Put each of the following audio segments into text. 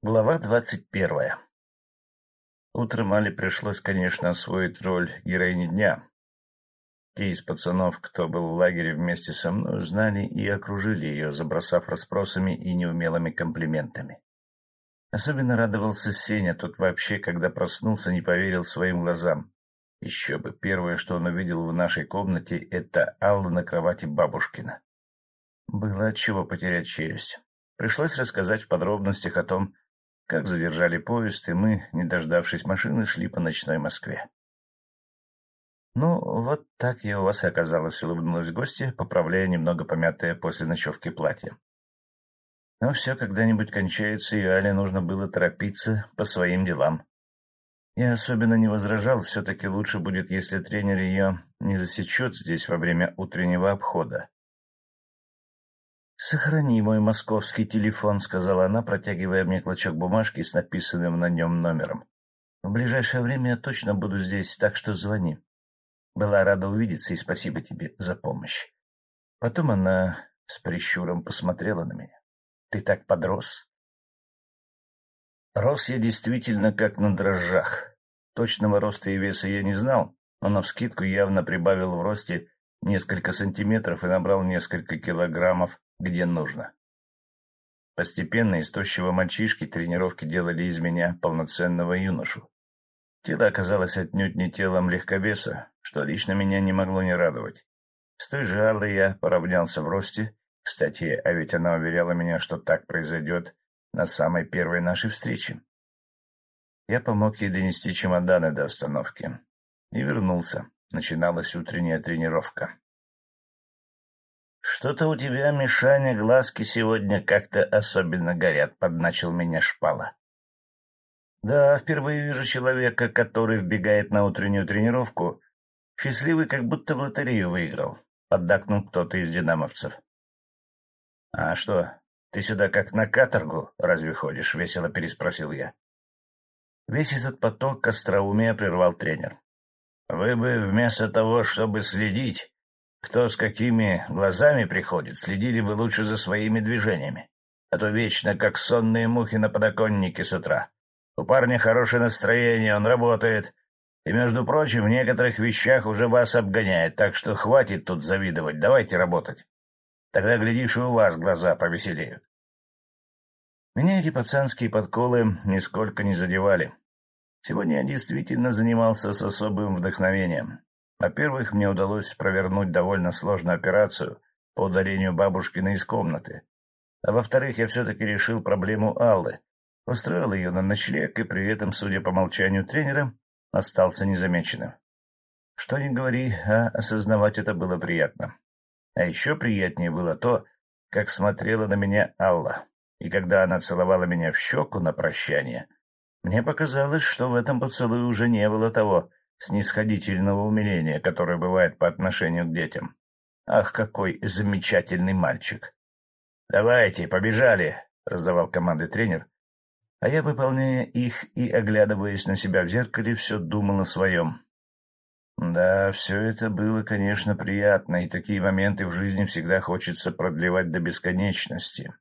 Глава двадцать первая Утром Али пришлось, конечно, освоить роль героини дня. Те из пацанов, кто был в лагере вместе со мной, знали и окружили ее, забросав расспросами и неумелыми комплиментами. Особенно радовался Сеня, тот вообще, когда проснулся, не поверил своим глазам. Еще бы, первое, что он увидел в нашей комнате, это Алла на кровати бабушкина. Было от чего потерять челюсть. Пришлось рассказать в подробностях о том, как задержали поезд, и мы, не дождавшись машины, шли по ночной Москве. — Ну, вот так я у вас и оказалась, — улыбнулась гостья, поправляя немного помятое после ночевки платье. Но все когда-нибудь кончается, и Але нужно было торопиться по своим делам. Я особенно не возражал, все-таки лучше будет, если тренер ее не засечет здесь во время утреннего обхода. «Сохрани мой московский телефон», — сказала она, протягивая мне клочок бумажки с написанным на нем номером. «В ближайшее время я точно буду здесь, так что звони. Была рада увидеться и спасибо тебе за помощь». Потом она с прищуром посмотрела на меня. «Ты так подрос?» Рос я действительно как на дрожжах. Точного роста и веса я не знал, но навскидку явно прибавил в росте несколько сантиметров и набрал несколько килограммов где нужно. Постепенно из тощего мальчишки тренировки делали из меня полноценного юношу. Тело оказалось отнюдь не телом легковеса, что лично меня не могло не радовать. С той же Аллой я поравнялся в росте. Кстати, а ведь она уверяла меня, что так произойдет на самой первой нашей встрече. Я помог ей донести чемоданы до остановки. И вернулся. Начиналась утренняя тренировка. «Что-то у тебя, Мишаня, глазки сегодня как-то особенно горят», — подначил меня шпала. «Да, впервые вижу человека, который вбегает на утреннюю тренировку, счастливый, как будто в лотерею выиграл», — поддакнул кто-то из динамовцев. «А что, ты сюда как на каторгу разве ходишь?» — весело переспросил я. Весь этот поток остроумия прервал тренер. «Вы бы вместо того, чтобы следить, кто с какими глазами приходит, следили бы лучше за своими движениями, а то вечно как сонные мухи на подоконнике с утра. У парня хорошее настроение, он работает, и, между прочим, в некоторых вещах уже вас обгоняет, так что хватит тут завидовать, давайте работать. Тогда, глядишь, и у вас глаза повеселеют. Меня эти пацанские подколы нисколько не задевали. Сегодня я действительно занимался с особым вдохновением. Во-первых, мне удалось провернуть довольно сложную операцию по ударению бабушкина из комнаты. А во-вторых, я все-таки решил проблему Аллы, устроил ее на ночлег и при этом, судя по молчанию тренера, остался незамеченным. Что ни говори, а осознавать это было приятно. А еще приятнее было то, как смотрела на меня Алла, и когда она целовала меня в щеку на прощание, мне показалось, что в этом поцелуе уже не было того снисходительного умиления, которое бывает по отношению к детям. Ах, какой замечательный мальчик! — Давайте, побежали! — раздавал команды тренер. А я, выполняя их и оглядываясь на себя в зеркале, все думал о своем. Да, все это было, конечно, приятно, и такие моменты в жизни всегда хочется продлевать до бесконечности.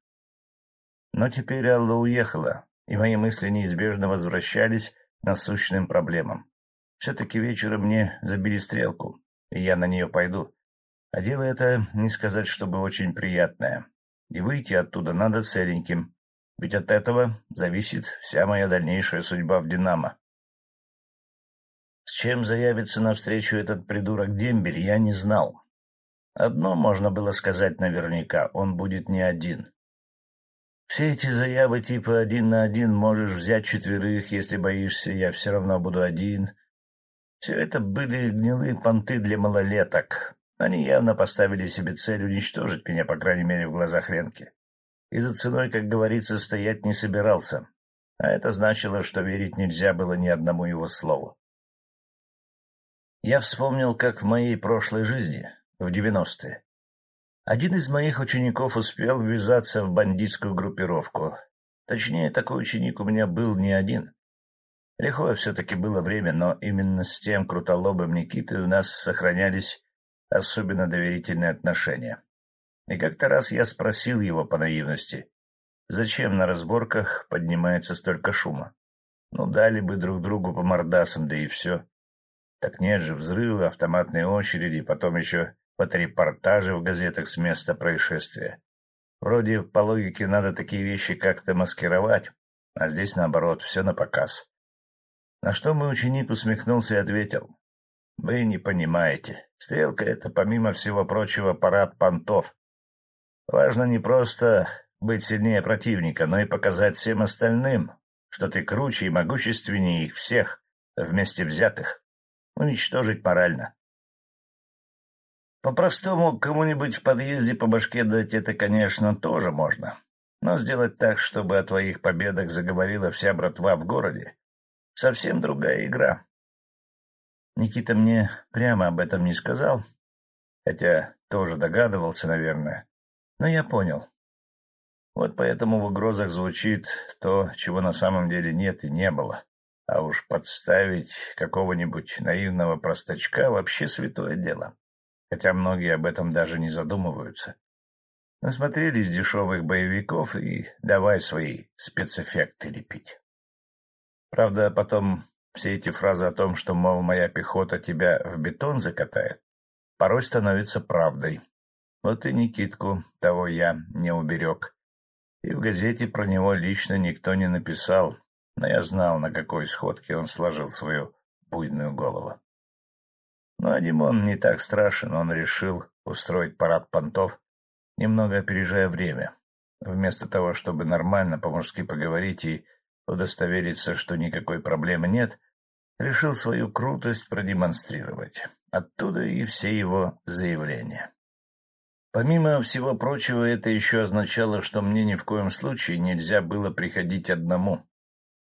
Но теперь Алла уехала, и мои мысли неизбежно возвращались к насущным проблемам. Все-таки вечером мне забили стрелку, и я на нее пойду. А дело это, не сказать, чтобы очень приятное. И выйти оттуда надо целеньким, ведь от этого зависит вся моя дальнейшая судьба в «Динамо». С чем заявится навстречу этот придурок Дембель, я не знал. Одно можно было сказать наверняка — он будет не один. Все эти заявы типа «один на один» можешь взять четверых, если боишься, я все равно буду один — все это были гнилые понты для малолеток. Они явно поставили себе цель уничтожить меня, по крайней мере, в глазах Ленки. И за ценой, как говорится, стоять не собирался. А это значило, что верить нельзя было ни одному его слову. Я вспомнил, как в моей прошлой жизни, в девяностые, один из моих учеников успел ввязаться в бандитскую группировку. Точнее, такой ученик у меня был не один. Лихое все-таки было время, но именно с тем крутолобым Никитой у нас сохранялись особенно доверительные отношения. И как-то раз я спросил его по наивности, Зачем на разборках поднимается столько шума? Ну, дали бы друг другу по мордасам, да и все. Так нет же, взрывы, автоматные очереди, потом еще фоторепортажи в газетах с места происшествия. Вроде по логике надо такие вещи как-то маскировать, а здесь наоборот, все на показ. На что мой ученик усмехнулся и ответил. — Вы не понимаете. Стрелка — это, помимо всего прочего, парад понтов. Важно не просто быть сильнее противника, но и показать всем остальным, что ты круче и могущественнее их всех, вместе взятых. Уничтожить морально. По-простому, кому-нибудь в подъезде по башке дать это, конечно, тоже можно. Но сделать так, чтобы о твоих победах заговорила вся братва в городе, совсем другая игра. Никита мне прямо об этом не сказал, хотя тоже догадывался, наверное, но я понял. Вот поэтому в угрозах звучит то, чего на самом деле нет и не было. А уж подставить какого-нибудь наивного простачка — вообще святое дело. Хотя многие об этом даже не задумываются. Насмотрелись дешевых боевиков и давай свои спецэффекты лепить. Правда, потом все эти фразы о том, что, мол, моя пехота тебя в бетон закатает, порой становятся правдой. Вот и Никитку того я не уберег. И в газете про него лично никто не написал, но я знал, на какой сходке он сложил свою буйную голову. Ну а Димон не так страшен, он решил устроить парад понтов, немного опережая время. Вместо того, чтобы нормально по-мужски поговорить и удостовериться, что никакой проблемы нет, решил свою крутость продемонстрировать. Оттуда и все его заявления. Помимо всего прочего, это еще означало, что мне ни в коем случае нельзя было приходить одному.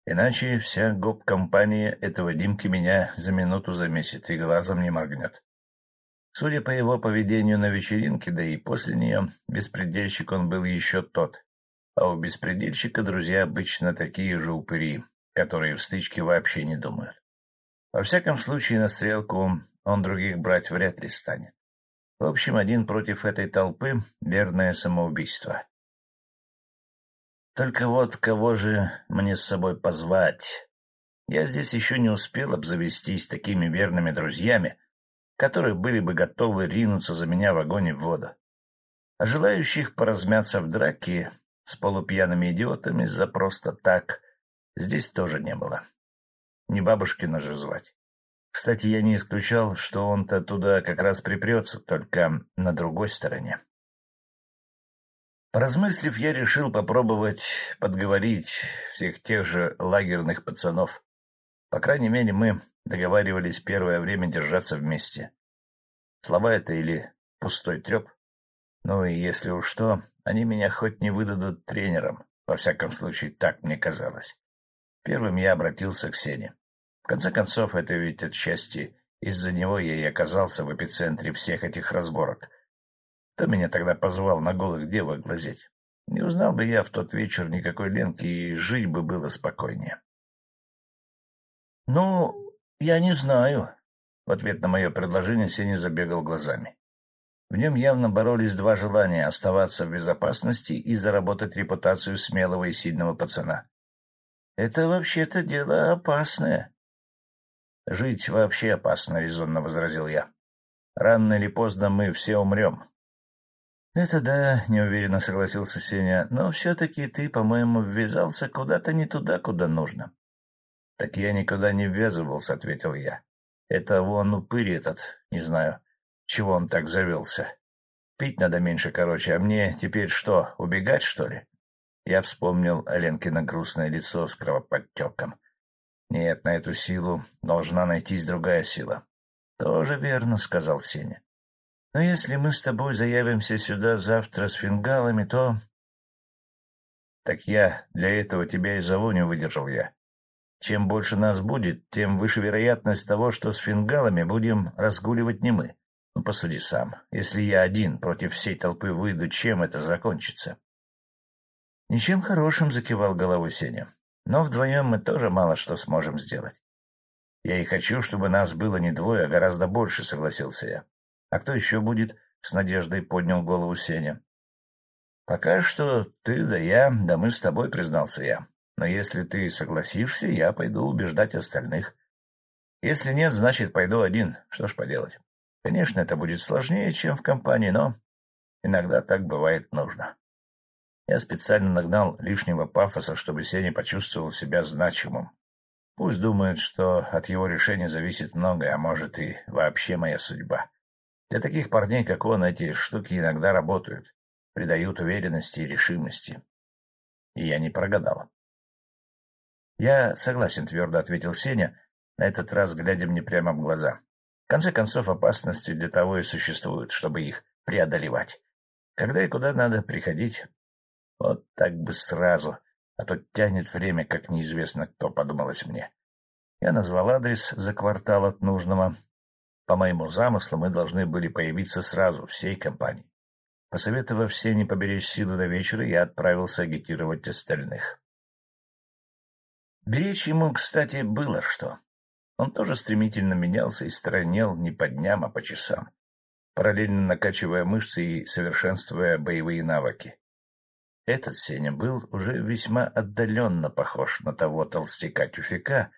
Иначе вся гоп-компания этого Димки меня за минуту замесит и глазом не моргнет. Судя по его поведению на вечеринке, да и после нее, беспредельщик он был еще тот. А у беспредельщика друзья обычно такие же упыри, которые в стычке вообще не думают. Во всяком случае, на стрелку он других брать вряд ли станет. В общем, один против этой толпы — верное самоубийство. Только вот кого же мне с собой позвать? Я здесь еще не успел обзавестись такими верными друзьями, которые были бы готовы ринуться за меня в огонь и в воду. А желающих поразмяться в драке с полупьяными идиотами за просто так здесь тоже не было. Не бабушкина же звать. Кстати, я не исключал, что он-то туда как раз припрется, только на другой стороне. Поразмыслив, я решил попробовать подговорить всех тех же лагерных пацанов. По крайней мере, мы договаривались первое время держаться вместе. Слова это или пустой треп? Ну и если уж что, они меня хоть не выдадут тренером, во всяком случае, так мне казалось. Первым я обратился к Сене. В конце концов, это ведь отчасти из-за него я и оказался в эпицентре всех этих разборок — кто меня тогда позвал на голых девок глазеть? Не узнал бы я в тот вечер никакой Ленки, и жить бы было спокойнее. — Ну, я не знаю. В ответ на мое предложение Сеня забегал глазами. В нем явно боролись два желания — оставаться в безопасности и заработать репутацию смелого и сильного пацана. — Это вообще-то дело опасное. — Жить вообще опасно, — резонно возразил я. — Рано или поздно мы все умрем. — Это да, — неуверенно согласился Сеня, — но все-таки ты, по-моему, ввязался куда-то не туда, куда нужно. — Так я никуда не ввязывался, — ответил я. — Это вон упырь этот, не знаю, чего он так завелся. Пить надо меньше, короче, а мне теперь что, убегать, что ли? Я вспомнил Аленкино грустное лицо с кровоподтеком. Нет, на эту силу должна найтись другая сила. — Тоже верно, — сказал Сеня. Но если мы с тобой заявимся сюда завтра с фингалами, то... Так я для этого тебя и зову, не выдержал я. Чем больше нас будет, тем выше вероятность того, что с фингалами будем разгуливать не мы. Ну, посуди сам. Если я один против всей толпы выйду, чем это закончится? Ничем хорошим, — закивал головой Сеня. Но вдвоем мы тоже мало что сможем сделать. Я и хочу, чтобы нас было не двое, а гораздо больше, — согласился я. — А кто еще будет? — с надеждой поднял голову Сеня. — Пока что ты да я, да мы с тобой, — признался я. Но если ты согласишься, я пойду убеждать остальных. Если нет, значит, пойду один. Что ж поделать. Конечно, это будет сложнее, чем в компании, но иногда так бывает нужно. Я специально нагнал лишнего пафоса, чтобы Сеня почувствовал себя значимым. Пусть думает, что от его решения зависит многое, а может и вообще моя судьба. Для таких парней, как он, эти штуки иногда работают, придают уверенности и решимости. И я не прогадал. — Я согласен, — твердо ответил Сеня, на этот раз глядя мне прямо в глаза. В конце концов, опасности для того и существуют, чтобы их преодолевать. Когда и куда надо приходить. Вот так бы сразу, а то тянет время, как неизвестно кто, подумалось мне. Я назвал адрес за квартал от нужного. По моему замыслу, мы должны были появиться сразу, всей компанией. Посоветовав все не поберечь силы до вечера, я отправился агитировать остальных. Беречь ему, кстати, было что. Он тоже стремительно менялся и странел не по дням, а по часам, параллельно накачивая мышцы и совершенствуя боевые навыки. Этот Сеня был уже весьма отдаленно похож на того толстяка-тюфяка,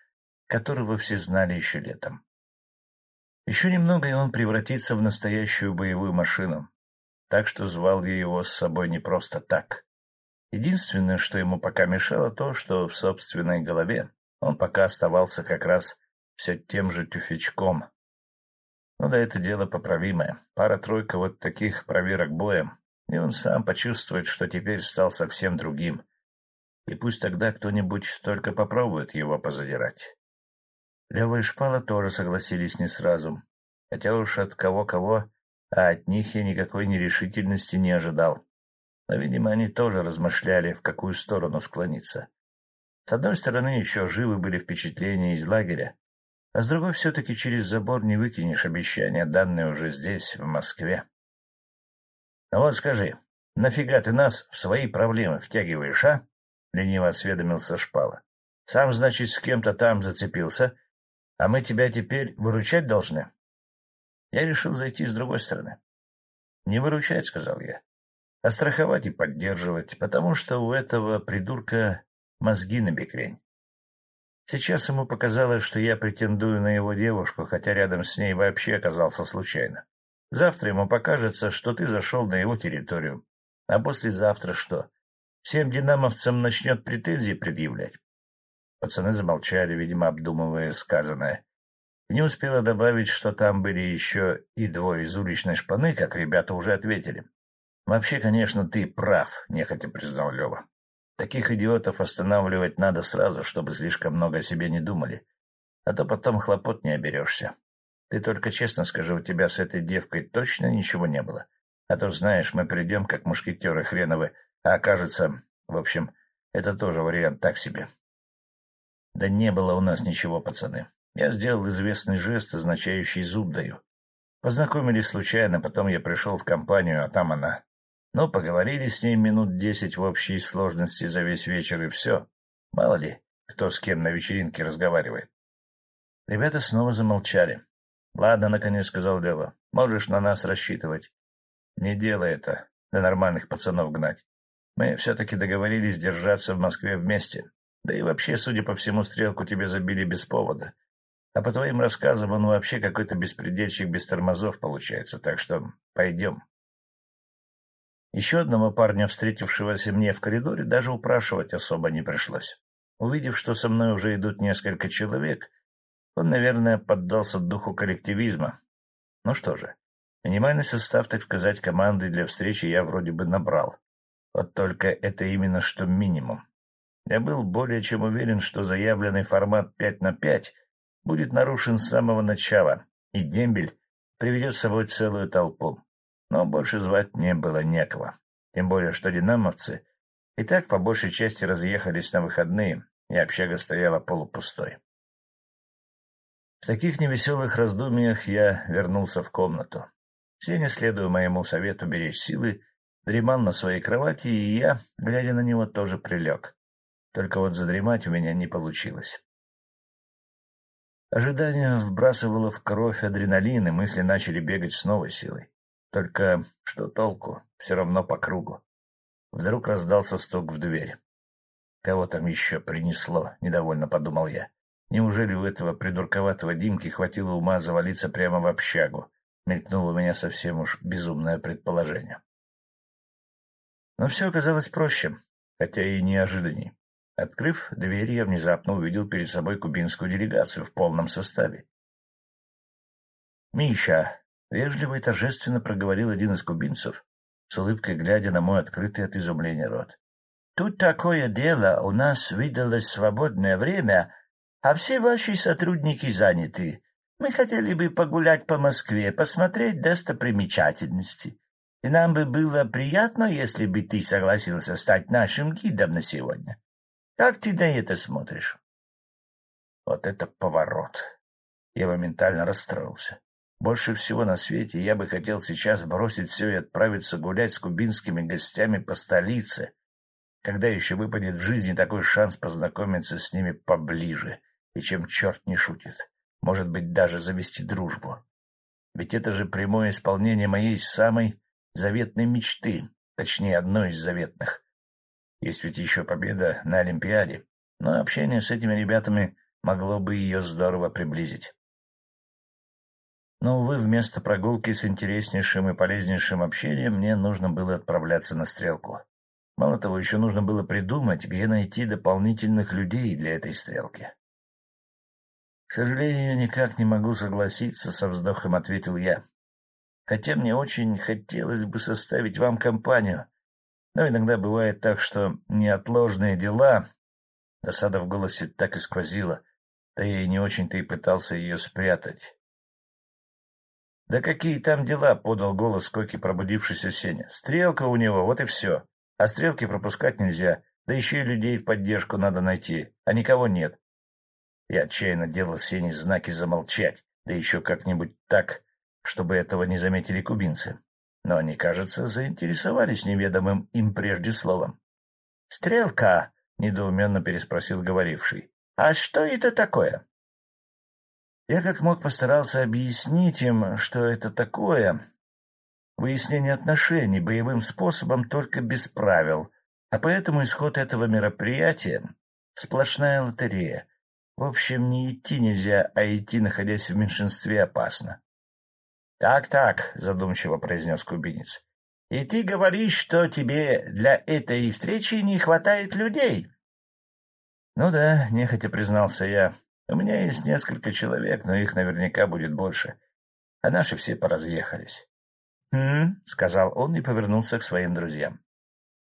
которого все знали еще летом. Еще немного, и он превратится в настоящую боевую машину, так что звал я его с собой не просто так. Единственное, что ему пока мешало, то, что в собственной голове он пока оставался как раз все тем же тюфячком. Ну да, это дело поправимое. Пара-тройка вот таких проверок боем, и он сам почувствует, что теперь стал совсем другим. И пусть тогда кто-нибудь только попробует его позадирать. Лева и тоже согласились не сразу, хотя уж от кого-кого, а от них я никакой нерешительности не ожидал. Но, видимо, они тоже размышляли, в какую сторону склониться. С одной стороны, еще живы были впечатления из лагеря, а с другой все-таки через забор не выкинешь обещания, данные уже здесь, в Москве. — Ну вот скажи, нафига ты нас в свои проблемы втягиваешь, а? — лениво осведомился Шпала. — Сам, значит, с кем-то там зацепился, а мы тебя теперь выручать должны? Я решил зайти с другой стороны. — Не выручать, — сказал я, — а страховать и поддерживать, потому что у этого придурка мозги на бекрень. Сейчас ему показалось, что я претендую на его девушку, хотя рядом с ней вообще оказался случайно. Завтра ему покажется, что ты зашел на его территорию. А послезавтра что? Всем динамовцам начнет претензии предъявлять. Пацаны замолчали, видимо, обдумывая сказанное. не успела добавить, что там были еще и двое из уличной шпаны, как ребята уже ответили. — Вообще, конечно, ты прав, — нехотя признал Лева. Таких идиотов останавливать надо сразу, чтобы слишком много о себе не думали. А то потом хлопот не оберешься. Ты только честно скажи, у тебя с этой девкой точно ничего не было? А то, знаешь, мы придем, как мушкетеры хреновы, а окажется... В общем, это тоже вариант так себе. Да не было у нас ничего, пацаны. Я сделал известный жест, означающий «зуб даю». Познакомились случайно, потом я пришел в компанию, а там она но поговорили с ней минут десять в общей сложности за весь вечер, и все. Мало ли, кто с кем на вечеринке разговаривает. Ребята снова замолчали. — Ладно, — наконец сказал Лева, — можешь на нас рассчитывать. Не делай это, до нормальных пацанов гнать. Мы все-таки договорились держаться в Москве вместе. Да и вообще, судя по всему, стрелку тебе забили без повода. А по твоим рассказам он вообще какой-то беспредельщик без тормозов получается, так что пойдем. Еще одного парня, встретившегося мне в коридоре, даже упрашивать особо не пришлось. Увидев, что со мной уже идут несколько человек, он, наверное, поддался духу коллективизма. Ну что же, минимальный состав, так сказать, команды для встречи я вроде бы набрал. Вот только это именно что минимум. Я был более чем уверен, что заявленный формат 5 на 5 будет нарушен с самого начала, и дембель приведет с собой целую толпу но больше звать не было некого. Тем более, что динамовцы и так по большей части разъехались на выходные, и общага стояла полупустой. В таких невеселых раздумьях я вернулся в комнату. Сеня, следуя моему совету беречь силы, дремал на своей кровати, и я, глядя на него, тоже прилег. Только вот задремать у меня не получилось. Ожидание вбрасывало в кровь адреналин, и мысли начали бегать с новой силой. Только что толку? Все равно по кругу. Вдруг раздался стук в дверь. «Кого там еще принесло?» — недовольно подумал я. «Неужели у этого придурковатого Димки хватило ума завалиться прямо в общагу?» — мелькнуло у меня совсем уж безумное предположение. Но все оказалось проще, хотя и неожиданней. Открыв дверь, я внезапно увидел перед собой кубинскую делегацию в полном составе. «Миша!» — вежливо и торжественно проговорил один из кубинцев, с улыбкой глядя на мой открытый от изумления рот. «Тут такое дело, у нас выдалось свободное время, а все ваши сотрудники заняты. Мы хотели бы погулять по Москве, посмотреть достопримечательности. И нам бы было приятно, если бы ты согласился стать нашим гидом на сегодня. Как ты на это смотришь?» Вот это поворот! Я моментально расстроился. Больше всего на свете я бы хотел сейчас бросить все и отправиться гулять с кубинскими гостями по столице, когда еще выпадет в жизни такой шанс познакомиться с ними поближе, и чем черт не шутит, может быть, даже завести дружбу. Ведь это же прямое исполнение моей самой заветной мечты, точнее, одной из заветных. Есть ведь еще победа на Олимпиаде, но общение с этими ребятами могло бы ее здорово приблизить. Но, увы, вместо прогулки с интереснейшим и полезнейшим общением мне нужно было отправляться на стрелку. Мало того, еще нужно было придумать, где найти дополнительных людей для этой стрелки. — К сожалению, никак не могу согласиться, — со вздохом ответил я. — Хотя мне очень хотелось бы составить вам компанию, но иногда бывает так, что неотложные дела... Досада в голосе так и сквозила, да я и не очень-то и пытался ее спрятать. — Да какие там дела? — подал голос Коки пробудившийся Сеня. — Стрелка у него, вот и все. А стрелки пропускать нельзя, да еще и людей в поддержку надо найти, а никого нет. Я отчаянно делал Сене знаки замолчать, да еще как-нибудь так, чтобы этого не заметили кубинцы. Но они, кажется, заинтересовались неведомым им прежде словом. — Стрелка! — недоуменно переспросил говоривший. — А что это такое? Я как мог постарался объяснить им, что это такое. Выяснение отношений боевым способом только без правил, а поэтому исход этого мероприятия — сплошная лотерея. В общем, не идти нельзя, а идти, находясь в меньшинстве, опасно. «Так, — Так-так, — задумчиво произнес кубинец. — И ты говоришь, что тебе для этой встречи не хватает людей? — Ну да, — нехотя признался я. У меня есть несколько человек, но их наверняка будет больше. А наши все поразъехались. «Хм», — сказал он и повернулся к своим друзьям.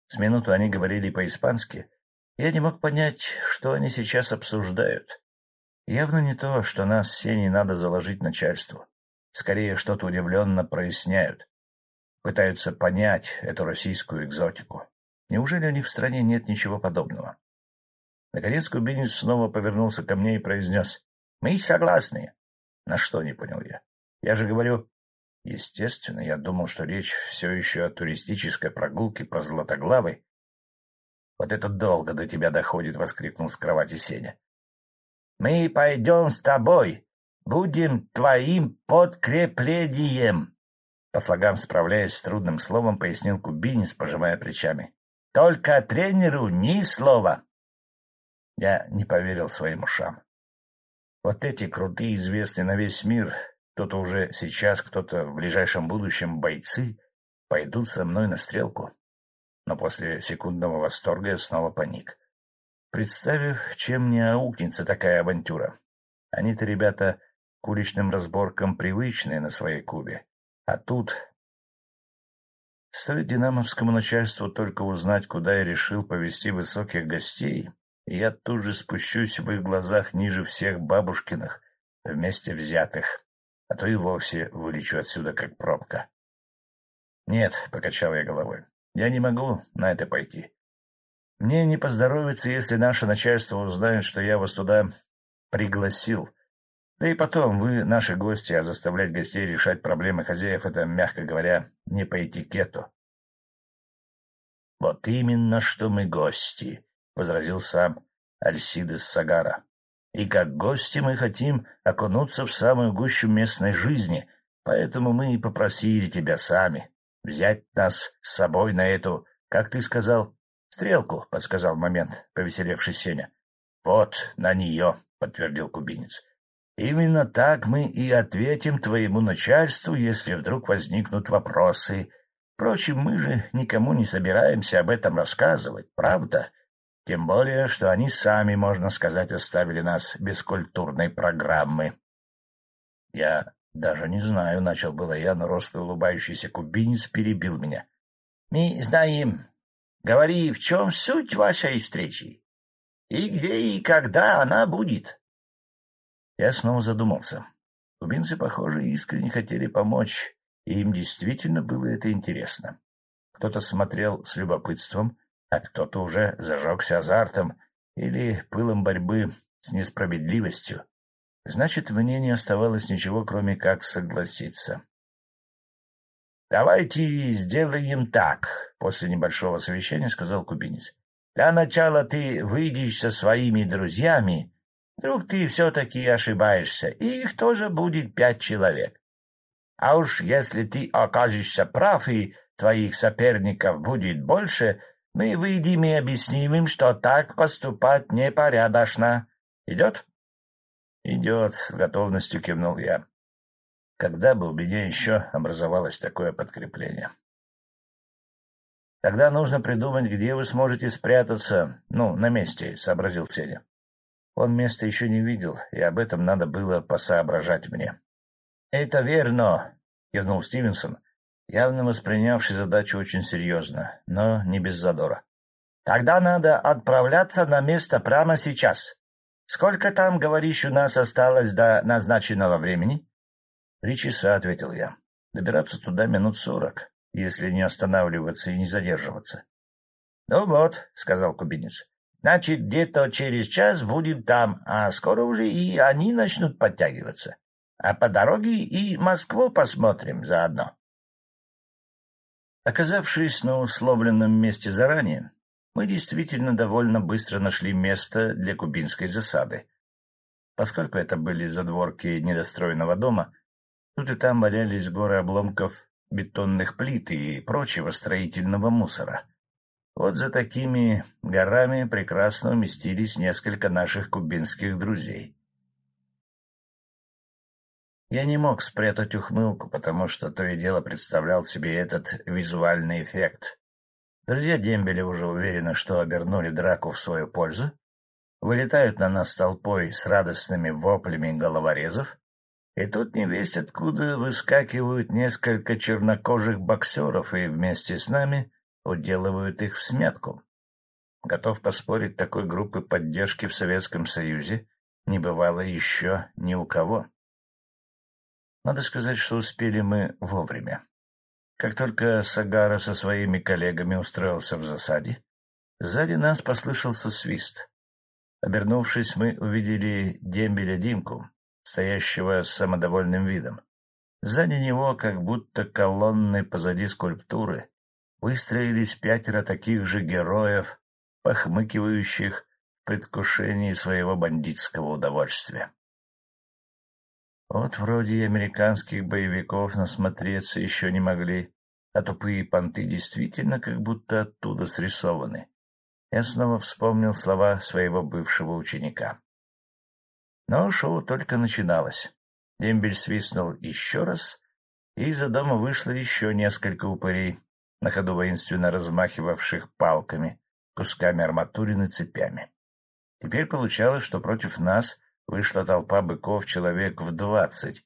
С минуту они говорили по-испански. Я не мог понять, что они сейчас обсуждают. Явно не то, что нас с Сеней надо заложить начальству. Скорее, что-то удивленно проясняют. Пытаются понять эту российскую экзотику. Неужели у них в стране нет ничего подобного? Наконец кубинец снова повернулся ко мне и произнес. — Мы согласны. — На что, не понял я. — Я же говорю... Естественно, я думал, что речь все еще о туристической прогулке по Златоглавой. — Вот это долго до тебя доходит! — воскликнул с кровати Сеня. — Мы пойдем с тобой. Будем твоим подкреплением. По слогам справляясь с трудным словом, пояснил кубинец, пожимая плечами. — Только тренеру ни слова. Я не поверил своим ушам. Вот эти крутые, известные на весь мир, кто-то уже сейчас, кто-то в ближайшем будущем бойцы, пойдут со мной на стрелку. Но после секундного восторга я снова паник. Представив, чем не аукнется такая авантюра. Они-то, ребята, к уличным разборкам привычные на своей Кубе. А тут... Стоит динамовскому начальству только узнать, куда я решил повести высоких гостей, и я тут же спущусь в их глазах ниже всех бабушкиных, вместе взятых, а то и вовсе вылечу отсюда, как пробка. — Нет, — покачал я головой, — я не могу на это пойти. Мне не поздоровится, если наше начальство узнает, что я вас туда пригласил. Да и потом, вы наши гости, а заставлять гостей решать проблемы хозяев — это, мягко говоря, не по этикету. — Вот именно, что мы гости, возразил сам Альсидес Сагара. И как гости мы хотим окунуться в самую гущу местной жизни, поэтому мы и попросили тебя сами взять нас с собой на эту — Как ты сказал? — Стрелку, — подсказал момент, повеселевший Сеня. — Вот, на нее, — подтвердил кубинец. — Именно так мы и ответим твоему начальству, если вдруг возникнут вопросы. Впрочем, мы же никому не собираемся об этом рассказывать, правда? Тем более, что они сами, можно сказать, оставили нас без культурной программы. Я даже не знаю, — начал было я, но рослый улыбающийся кубинец перебил меня. — Мы знаем. Говори, в чем суть вашей встречи? И где и когда она будет? Я снова задумался. Кубинцы, похоже, искренне хотели помочь, и им действительно было это интересно. Кто-то смотрел с любопытством, а кто-то уже зажегся азартом или пылом борьбы с несправедливостью. Значит, мне не оставалось ничего, кроме как согласиться. — Давайте сделаем так, — после небольшого совещания сказал кубинец. — Для начала ты выйдешь со своими друзьями. Вдруг ты все-таки ошибаешься, и их тоже будет пять человек. А уж если ты окажешься прав, и твоих соперников будет больше, мы выйдем и объясним им, что так поступать непорядочно. Идет? — Идет, — с готовностью кивнул я когда бы у меня еще образовалось такое подкрепление. «Тогда нужно придумать, где вы сможете спрятаться, ну, на месте», — сообразил Сеня. Он места еще не видел, и об этом надо было посоображать мне. «Это верно», — кивнул Стивенсон, явно воспринявший задачу очень серьезно, но не без задора. «Тогда надо отправляться на место прямо сейчас. Сколько там, говоришь, у нас осталось до назначенного времени?» Три часа, — ответил я. Добираться туда минут сорок, если не останавливаться и не задерживаться. — Ну вот, — сказал кубинец, — значит, где-то через час будем там, а скоро уже и они начнут подтягиваться. А по дороге и Москву посмотрим заодно. Оказавшись на условленном месте заранее, мы действительно довольно быстро нашли место для кубинской засады. Поскольку это были задворки недостроенного дома, Тут и там валялись горы обломков бетонных плит и прочего строительного мусора. Вот за такими горами прекрасно уместились несколько наших кубинских друзей. Я не мог спрятать ухмылку, потому что то и дело представлял себе этот визуальный эффект. Друзья Дембеля уже уверены, что обернули драку в свою пользу, вылетают на нас толпой с радостными воплями головорезов, и тут невесть откуда выскакивают несколько чернокожих боксеров и вместе с нами уделывают их в смятку. Готов поспорить, такой группы поддержки в Советском Союзе не бывало еще ни у кого. Надо сказать, что успели мы вовремя. Как только Сагара со своими коллегами устроился в засаде, сзади нас послышался свист. Обернувшись, мы увидели дембеля Димку, стоящего с самодовольным видом. Сзади него, как будто колонны позади скульптуры, выстроились пятеро таких же героев, похмыкивающих в предвкушении своего бандитского удовольствия. Вот вроде и американских боевиков насмотреться еще не могли, а тупые понты действительно как будто оттуда срисованы. Я снова вспомнил слова своего бывшего ученика. Но шоу только начиналось. Дембель свистнул еще раз, и из-за дома вышло еще несколько упырей, на ходу воинственно размахивавших палками, кусками арматурины цепями. Теперь получалось, что против нас вышла толпа быков человек в двадцать,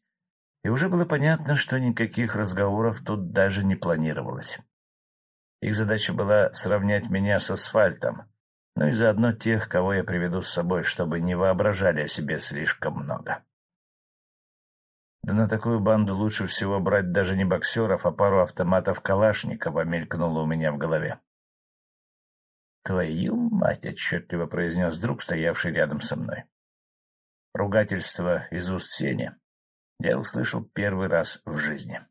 и уже было понятно, что никаких разговоров тут даже не планировалось. Их задача была сравнять меня с асфальтом, но и заодно тех, кого я приведу с собой, чтобы не воображали о себе слишком много. Да на такую банду лучше всего брать даже не боксеров, а пару автоматов Калашникова мелькнуло у меня в голове. «Твою мать!» — отчетливо произнес друг, стоявший рядом со мной. Ругательство из уст Сени я услышал первый раз в жизни.